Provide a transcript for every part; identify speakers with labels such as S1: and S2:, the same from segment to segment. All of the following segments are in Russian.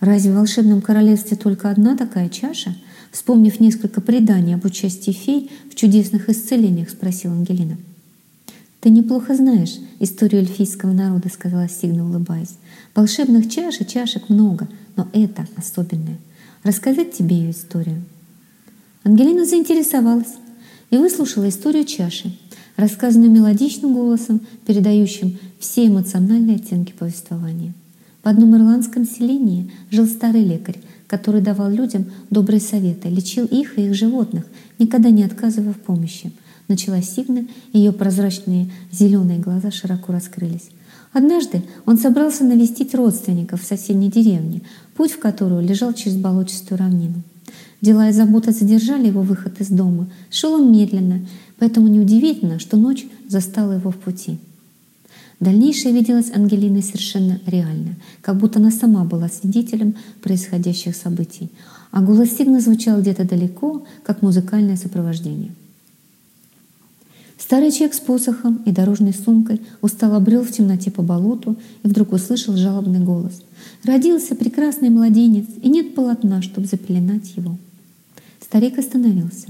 S1: Разве в волшебном королевстве только одна такая чаша? Вспомнив несколько преданий об участии фей в чудесных исцелениях, спросила Ангелина. «Ты неплохо знаешь историю эльфийского народа», — сказала Сигна, улыбаясь. «Волшебных чаш и чашек много, но это особенное. Рассказать тебе ее историю?» Ангелина заинтересовалась и выслушала историю чаши, рассказанную мелодичным голосом, передающим все эмоциональные оттенки повествования. В одном ирландском селении жил старый лекарь, который давал людям добрые советы, лечил их и их животных, никогда не отказывая в помощи. Начала Сигна, ее прозрачные зеленые глаза широко раскрылись. Однажды он собрался навестить родственников в соседней деревне, путь в которую лежал через болотистую равнину. Дела и забота задержали его выход из дома. Шел он медленно, поэтому неудивительно, что ночь застала его в пути. Дальнейшее виделось Ангелиной совершенно реально, как будто она сама была свидетелем происходящих событий, а голос Сигна звучал где-то далеко, как музыкальное сопровождение. Старый человек с посохом и дорожной сумкой устало брел в темноте по болоту и вдруг услышал жалобный голос. Родился прекрасный младенец, и нет полотна, чтобы запеленать его. Старик остановился.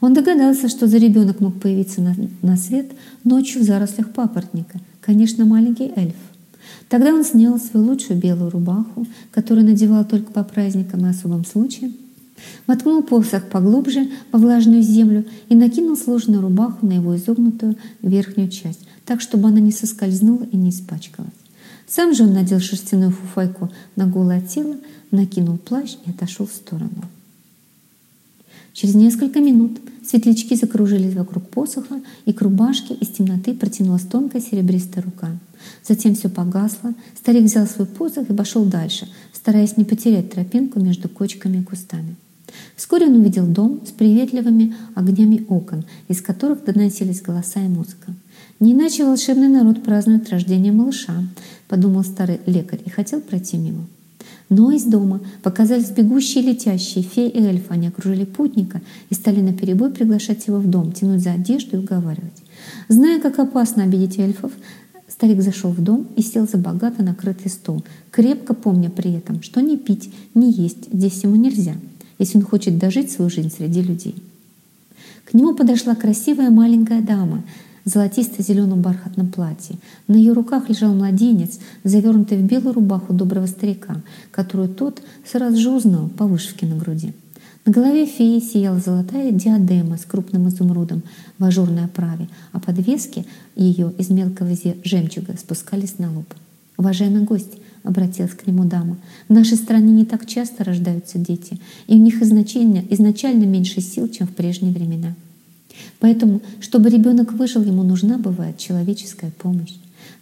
S1: Он догадался, что за ребенок мог появиться на, на свет ночью в зарослях папоротника. Конечно, маленький эльф. Тогда он снял свою лучшую белую рубаху, которую надевал только по праздникам и особым случаям, воткнул посох поглубже во влажную землю и накинул сложенную рубаху на его изогнутую верхнюю часть, так, чтобы она не соскользнула и не испачкалась. Сам же он надел шерстяную фуфайку на голое тело, накинул плащ и отошел в сторону. Через несколько минут светлячки закружились вокруг посоха, и к рубашке из темноты протянулась тонкая серебристая рука. Затем все погасло, старик взял свой посох и пошел дальше, стараясь не потерять тропинку между кочками и кустами. Вскоре он увидел дом с приветливыми огнями окон, из которых доносились голоса и музыка. «Не иначе волшебный народ празднует рождение малыша», — подумал старый лекарь и хотел пройти мимо. Но из дома показались бегущие летящие феи и эльфы. Они окружили путника и стали наперебой приглашать его в дом, тянуть за одежду и уговаривать. Зная, как опасно обидеть эльфов, старик зашел в дом и сел за богато накрытый стол, крепко помня при этом, что ни пить, ни есть здесь ему нельзя, если он хочет дожить свою жизнь среди людей. К нему подошла красивая маленькая дама золотисто-зеленом бархатном платье. На ее руках лежал младенец, завернутый в белую рубаху доброго старика, которую тот сразу же узнал по вышивке на груди. На голове феи сияла золотая диадема с крупным изумрудом в ажурной оправе, а подвески ее из мелкого жемчуга спускались на лоб. «Уважаемый гость!» — обратилась к нему дама. «В нашей стране не так часто рождаются дети, и у них изначально, изначально меньше сил, чем в прежние времена. Поэтому, чтобы ребенок выжил, ему нужна бывает человеческая помощь.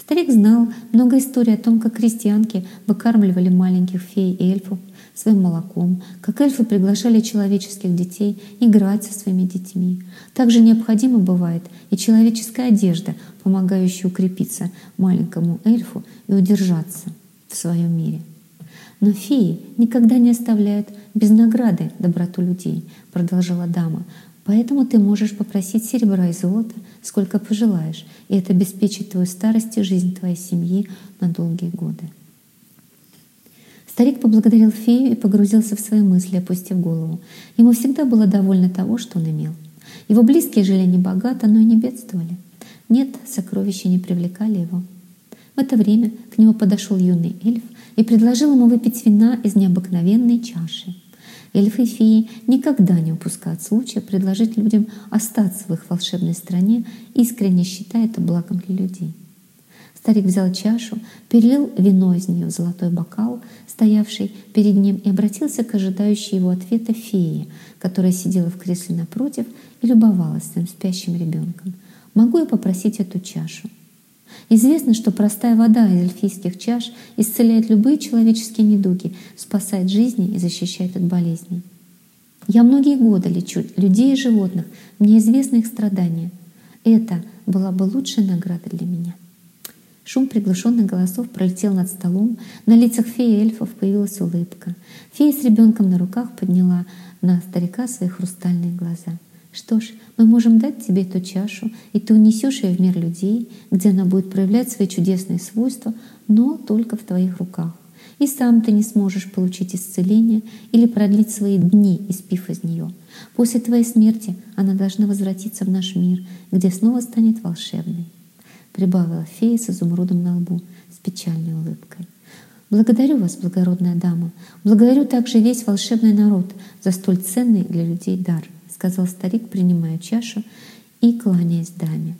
S1: Старик знал много историй о том, как крестьянки выкармливали маленьких фей и эльфов своим молоком, как эльфы приглашали человеческих детей играть со своими детьми. Также необходима бывает и человеческая одежда, помогающая укрепиться маленькому эльфу и удержаться в своем мире. Но феи никогда не оставляют без награды доброту людей, продолжала дама, Поэтому ты можешь попросить серебра и золота, сколько пожелаешь, и это обеспечит твою старость и жизнь твоей семьи на долгие годы. Старик поблагодарил фею и погрузился в свои мысли, опустив голову. Ему всегда было довольно того, что он имел. Его близкие жили не богато, но и не бедствовали. Нет, сокровища не привлекали его. В это время к нему подошел юный эльф и предложил ему выпить вина из необыкновенной чаши. Эльфы и феи никогда не упускают случая предложить людям остаться в их волшебной стране, искренне считая это благом для людей. Старик взял чашу, перелил вино из нее в золотой бокал, стоявший перед ним, и обратился к ожидающей его ответа фее, которая сидела в кресле напротив и любовалась своим спящим ребенком. «Могу я попросить эту чашу?» Известно, что простая вода из эльфийских чаш исцеляет любые человеческие недуги, спасает жизни и защищает от болезней. Я многие годы лечу людей и животных, мне известны их страдания. Это была бы лучшая награда для меня. Шум приглушенных голосов пролетел над столом, на лицах феи и эльфов появилась улыбка. Фея с ребенком на руках подняла на старика свои хрустальные глаза. Что ж, мы можем дать тебе эту чашу, и ты унесешь ее в мир людей, где она будет проявлять свои чудесные свойства, но только в твоих руках. и сам ты не сможешь получить исцеление или продлить свои дни, испив из нее. После твоей смерти она должна возвратиться в наш мир, где снова станет волшебной. Прибавила фея с изумрудом на лбу с печальной улыбкой. Благодарю вас, благородная дама. Благодарю также весь волшебный народ за столь ценный для людей дар, сказал старик, принимая чашу и кланяясь даме.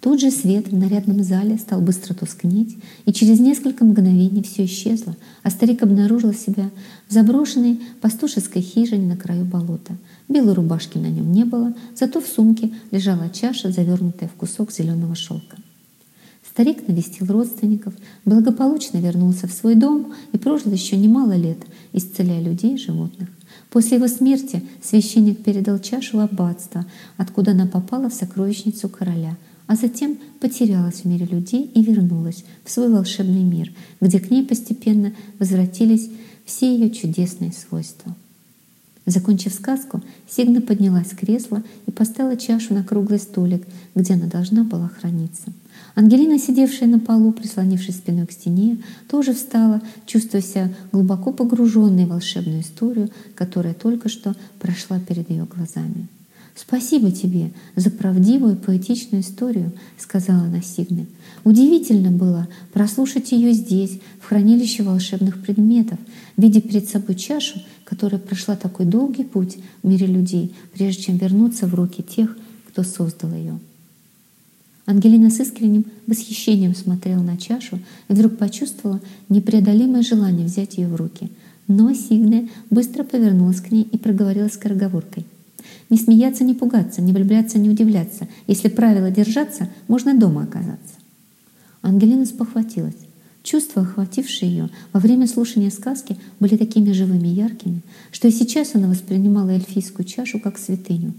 S1: Тут же свет в нарядном зале стал быстро тускнеть, и через несколько мгновений все исчезло, а старик обнаружил себя в заброшенной пастушеской хижине на краю болота. Белой рубашки на нем не было, зато в сумке лежала чаша, завернутая в кусок зеленого шелка. Старик навестил родственников, благополучно вернулся в свой дом и прожил еще немало лет, исцеляя людей и животных. После его смерти священник передал чашу в откуда она попала в сокровищницу короля — а затем потерялась в мире людей и вернулась в свой волшебный мир, где к ней постепенно возвратились все ее чудесные свойства. Закончив сказку, Сигна поднялась с кресла и поставила чашу на круглый столик, где она должна была храниться. Ангелина, сидевшая на полу, прислонившись спиной к стене, тоже встала, чувствуя себя глубоко погруженной в волшебную историю, которая только что прошла перед ее глазами. «Спасибо тебе за правдивую поэтичную историю», — сказала она Сигне. «Удивительно было прослушать ее здесь, в хранилище волшебных предметов, видя перед собой чашу, которая прошла такой долгий путь в мире людей, прежде чем вернуться в руки тех, кто создал ее». Ангелина с искренним восхищением смотрела на чашу и вдруг почувствовала непреодолимое желание взять ее в руки. Но Сигне быстро повернулась к ней и проговорила скороговоркой. Не смеяться, не пугаться, не влюбляться, не удивляться. Если правила держаться, можно дома оказаться. Ангелина спохватилась. Чувства, охватившие ее во время слушания сказки, были такими живыми и яркими, что и сейчас она воспринимала эльфийскую чашу как святыню.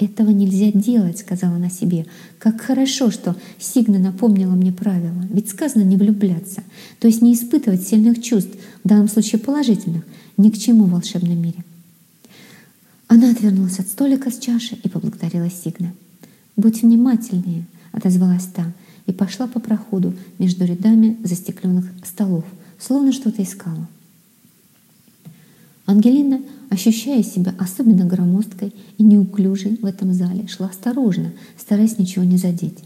S1: «Этого нельзя делать», — сказала она себе. «Как хорошо, что Сигна напомнила мне правила. Ведь сказано не влюбляться, то есть не испытывать сильных чувств, в данном случае положительных, ни к чему в волшебном мире. Она отвернулась от столика с чашей и поблагодарила Сигна. «Будь внимательнее», — отозвалась та, и пошла по проходу между рядами застекленных столов, словно что-то искала. Ангелина, ощущая себя особенно громоздкой и неуклюжей в этом зале, шла осторожно, стараясь ничего не задеть.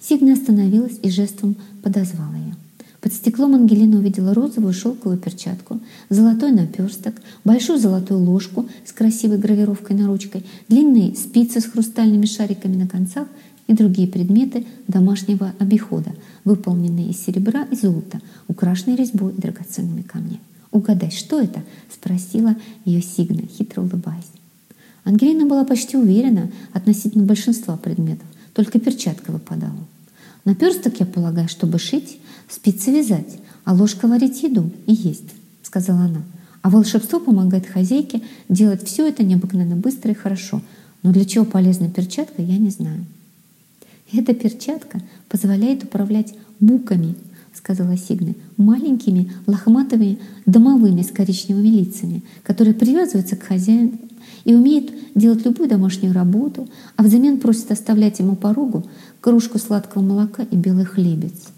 S1: Сигна остановилась и жестом подозвала ее. Под стеклом Ангелина увидела розовую шелковую перчатку, золотой наперсток, большую золотую ложку с красивой гравировкой на ручкой, длинные спицы с хрустальными шариками на концах и другие предметы домашнего обихода, выполненные из серебра и золота, украшенные резьбой и драгоценными камнями. «Угадай, что это?» — спросила ее Сигна, хитро улыбаясь. Ангелина была почти уверена относительно большинства предметов, только перчатка выпадала. Наперсток, я полагаю, чтобы шить, спицы вязать, а ложка варить еду и есть, сказала она. А волшебство помогает хозяйке делать все это необыкновенно быстро и хорошо. Но для чего полезна перчатка, я не знаю. Эта перчатка позволяет управлять буками, сказала Сигна, маленькими лохматыми домовыми с коричневыми лицами, которые привязываются к хозяину и умеют делать любую домашнюю работу, а взамен просят оставлять ему порогу кружку сладкого молока и белый хлебец.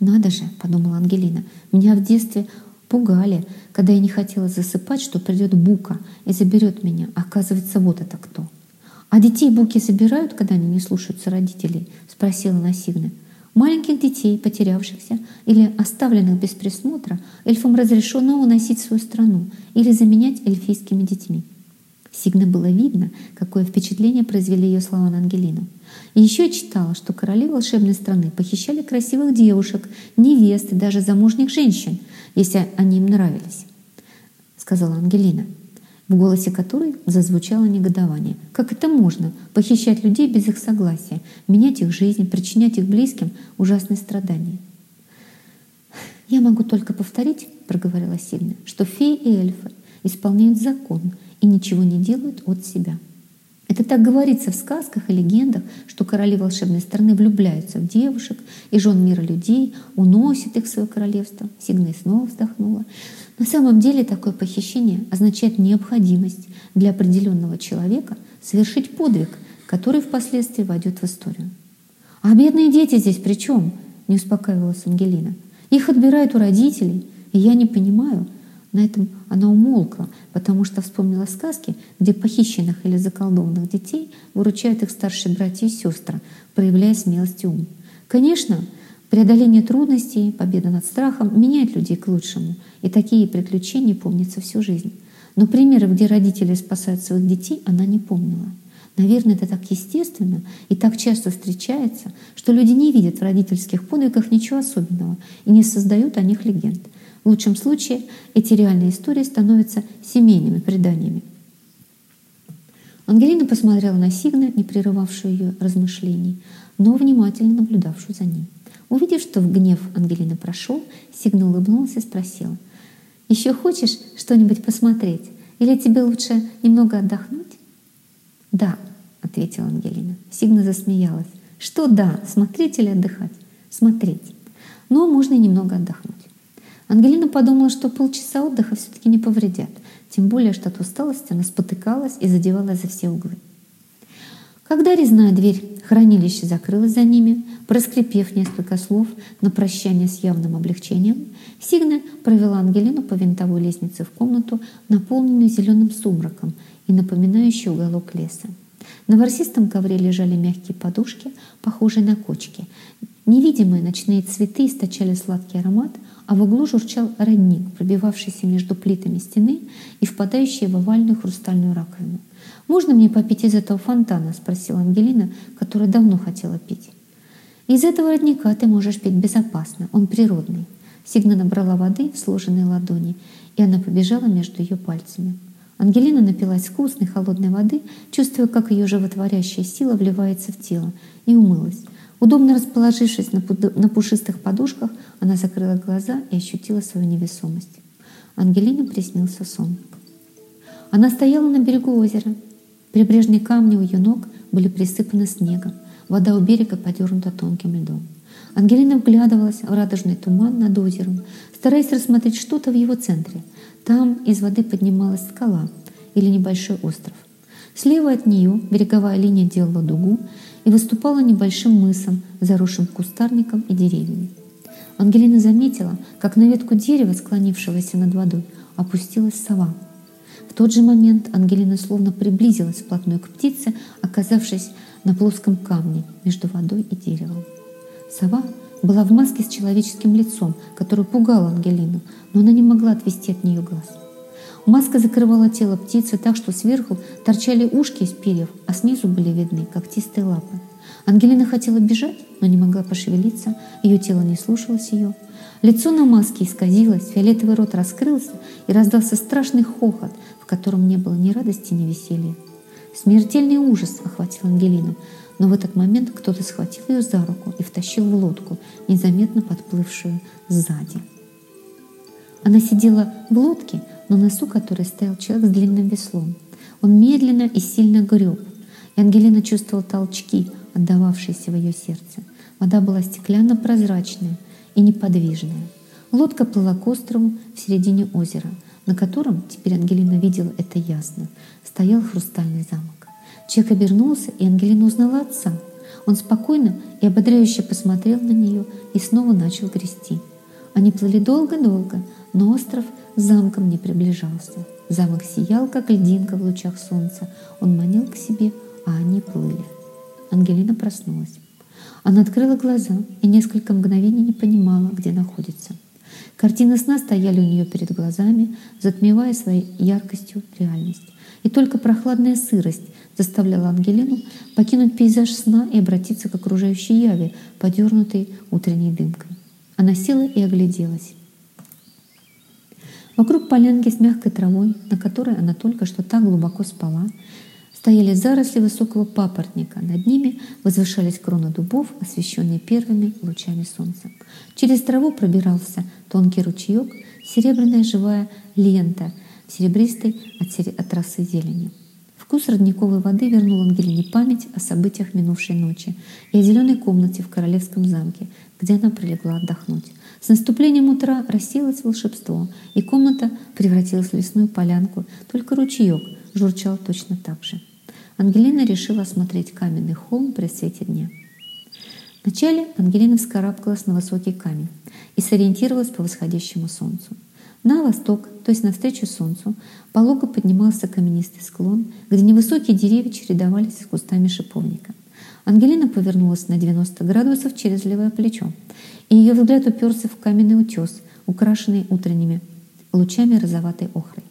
S1: «Надо же», — подумала Ангелина, — «меня в детстве пугали, когда я не хотела засыпать, что придет Бука и заберет меня. Оказывается, вот это кто». «А детей Буки забирают, когда они не слушаются родителей?» — спросила Насигна. Маленьких детей, потерявшихся или оставленных без присмотра, эльфам разрешено уносить свою страну или заменять эльфийскими детьми. Сигна было видно, какое впечатление произвели ее слова на Ангелину. И еще я читала, что короли волшебной страны похищали красивых девушек, невест и даже замужних женщин, если они им нравились, сказала Ангелина, в голосе которой зазвучало негодование. Как это можно похищать людей без их согласия, менять их жизнь, причинять их близким ужасные страдания? «Я могу только повторить, — проговорила Сильна, — что феи и эльфы исполняют закон и ничего не делают от себя. Это так говорится в сказках и легендах, что короли волшебной страны влюбляются в девушек и жен мира людей, уносят их в свое королевство. Сигна снова вздохнула. На самом деле такое похищение означает необходимость для определенного человека совершить подвиг, который впоследствии войдет в историю. «А бедные дети здесь при чем?» не успокаивалась Ангелина. Их отбирают у родителей, и я не понимаю. На этом она умолкла, потому что вспомнила сказки, где похищенных или заколдованных детей выручают их старшие братья и сестры, проявляя смелость и ум. Конечно, преодоление трудностей, победа над страхом меняет людей к лучшему, и такие приключения помнятся всю жизнь. Но примеры, где родители спасают своих детей, она не помнила. Наверное, это так естественно и так часто встречается, что люди не видят в родительских подвигах ничего особенного и не создают о них легенд. В лучшем случае эти реальные истории становятся семейными преданиями. Ангелина посмотрела на Сигна, не прерывавшую ее размышлений, но внимательно наблюдавшую за ним. Увидев, что в гнев Ангелина прошел, Сигна улыбнулся и спросила, «Еще хочешь что-нибудь посмотреть? Или тебе лучше немного отдохнуть?» «Да», — ответила Ангелина. Сигна засмеялась. «Что да? Смотреть или отдыхать?» «Смотреть. Но можно и немного отдохнуть». Ангелина подумала, что полчаса отдыха все-таки не повредят, тем более, что от усталости она спотыкалась и задевалась за все углы. Когда резная дверь хранилища закрылась за ними, проскрипев несколько слов на прощание с явным облегчением, Сигна провела Ангелину по винтовой лестнице в комнату, наполненную зеленым сумраком и напоминающий уголок леса. На ворсистом ковре лежали мягкие подушки, похожие на кочки. Невидимые ночные цветы источали сладкий аромат, а в углу журчал родник, пробивавшийся между плитами стены и впадающий в овальную хрустальную раковину. «Можно мне попить из этого фонтана?» — спросила Ангелина, которая давно хотела пить. «Из этого родника ты можешь пить безопасно, он природный». Сигна набрала воды в сложенной ладони, и она побежала между ее пальцами. Ангелина напилась вкусной холодной воды, чувствуя, как ее животворящая сила вливается в тело, и умылась. Удобно расположившись на, пушистых подушках, она закрыла глаза и ощутила свою невесомость. Ангелине приснился сон. Она стояла на берегу озера. Прибрежные камни у ее ног были присыпаны снегом. Вода у берега подернута тонким льдом. Ангелина вглядывалась в радужный туман над озером, стараясь рассмотреть что-то в его центре. Там из воды поднималась скала или небольшой остров. Слева от нее береговая линия делала дугу и выступала небольшим мысом, заросшим кустарником и деревьями. Ангелина заметила, как на ветку дерева, склонившегося над водой, опустилась сова. В тот же момент Ангелина словно приблизилась вплотную к птице, оказавшись на плоском камне между водой и деревом. Сова была в маске с человеческим лицом, которая пугала Ангелину, но она не могла отвести от нее глаз. Маска закрывала тело птицы так, что сверху торчали ушки из перьев, а снизу были видны когтистые лапы. Ангелина хотела бежать, но не могла пошевелиться, ее тело не слушалось ее. Лицо на маске исказилось, фиолетовый рот раскрылся, и раздался страшный хохот, в котором не было ни радости, ни веселья. Смертельный ужас охватил Ангелину, но в этот момент кто-то схватил ее за руку и втащил в лодку, незаметно подплывшую сзади. Она сидела в лодке, на носу которой стоял человек с длинным веслом. Он медленно и сильно греб, и Ангелина чувствовала толчки, отдававшиеся в ее сердце. Вода была стеклянно-прозрачная и неподвижная. Лодка плыла к острову в середине озера, на котором, теперь Ангелина видела это ясно, стоял хрустальный замок. Человек обернулся, и Ангелина узнала отца. Он спокойно и ободряюще посмотрел на нее и снова начал грести. Они плыли долго-долго, но остров с замком не приближался. Замок сиял, как льдинка в лучах солнца. Он манил к себе, а они плыли. Ангелина проснулась. Она открыла глаза и несколько мгновений не понимала, где находится. Картины сна стояли у нее перед глазами, затмевая своей яркостью реальность. И только прохладная сырость заставляла Ангелину покинуть пейзаж сна и обратиться к окружающей яве, подернутой утренней дымкой. Она села и огляделась. Вокруг полянки с мягкой травой, на которой она только что так глубоко спала, стояли заросли высокого папоротника. Над ними возвышались кроны дубов, освещенные первыми лучами солнца. Через траву пробирался тонкий ручеек, серебряная живая лента, серебристой от, росы зелени. Вкус родниковой воды вернул Ангелине память о событиях минувшей ночи и о зеленой комнате в королевском замке, где она прилегла отдохнуть. С наступлением утра рассеялось волшебство, и комната превратилась в лесную полянку, только ручеек журчал точно так же. Ангелина решила осмотреть каменный холм при свете дня. Вначале Ангелина вскарабкалась на высокий камень и сориентировалась по восходящему солнцу. На восток, то есть навстречу солнцу, полого поднимался каменистый склон, где невысокие деревья чередовались с кустами шиповника. Ангелина повернулась на 90 градусов через левое плечо, и ее взгляд уперся в каменный утес, украшенный утренними лучами розоватой охрой.